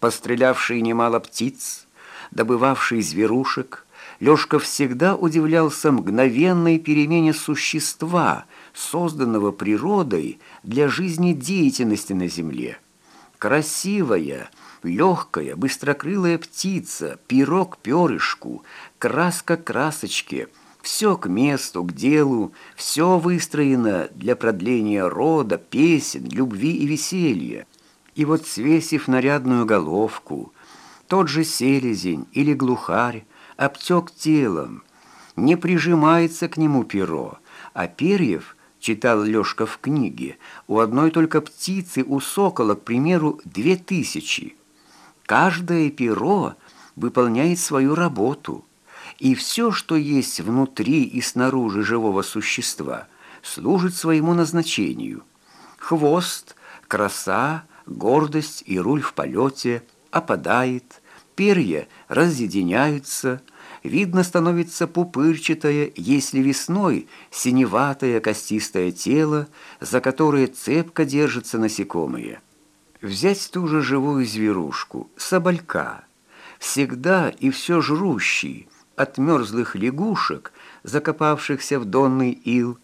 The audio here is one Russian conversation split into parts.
пострелявший немало птиц, добывавший зверушек, Лёшка всегда удивлялся мгновенной перемене существа, созданного природой для жизнедеятельности на земле. Красивая, легкая, быстрокрылая птица, пирог перышку, краска красочки, все к месту, к делу, все выстроено для продления рода, песен, любви и веселья. И вот свесив нарядную головку, тот же селезень или глухарь обтек телом, не прижимается к нему перо, а перьев, читал Лёшка в книге, у одной только птицы, у сокола, к примеру, две тысячи. Каждое перо выполняет свою работу, и все, что есть внутри и снаружи живого существа, служит своему назначению. Хвост, краса, гордость и руль в полете опадает, перья разъединяются, видно становится пупырчатое, если весной синеватое костистое тело, за которое цепко держатся насекомые. Взять ту же живую зверушку, соболька, всегда и все жрущий, от мерзлых лягушек, закопавшихся в донный ил,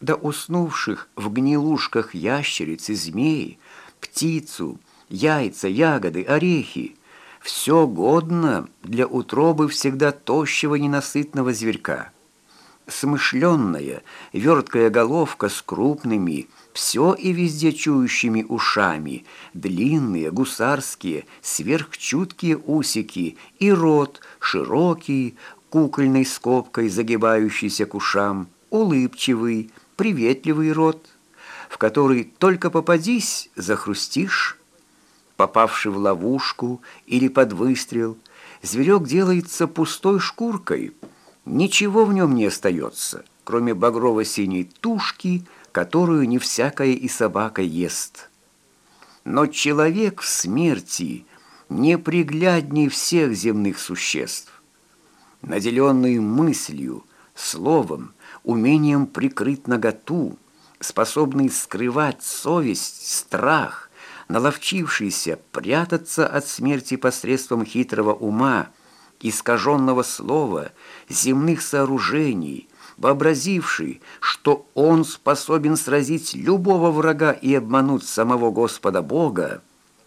до уснувших в гнилушках ящериц и змей, птицу, яйца, ягоды, орехи. Все годно для утробы всегда тощего ненасытного зверька. Смышленная, верткая головка с крупными, все и везде чующими ушами, длинные, гусарские, сверхчуткие усики и рот широкий, кукольной скобкой, загибающийся к ушам, улыбчивый, приветливый рот, в который только попадись, захрустишь. Попавший в ловушку или под выстрел, зверек делается пустой шкуркой. Ничего в нем не остается, кроме багрово-синей тушки, которую не всякая и собака ест. Но человек в смерти неприглядней всех земных существ. Наделенный мыслью, словом, умением прикрыть наготу, способный скрывать совесть, страх, наловчившийся прятаться от смерти посредством хитрого ума, искаженного слова, земных сооружений, вообразивший, что он способен сразить любого врага и обмануть самого Господа Бога,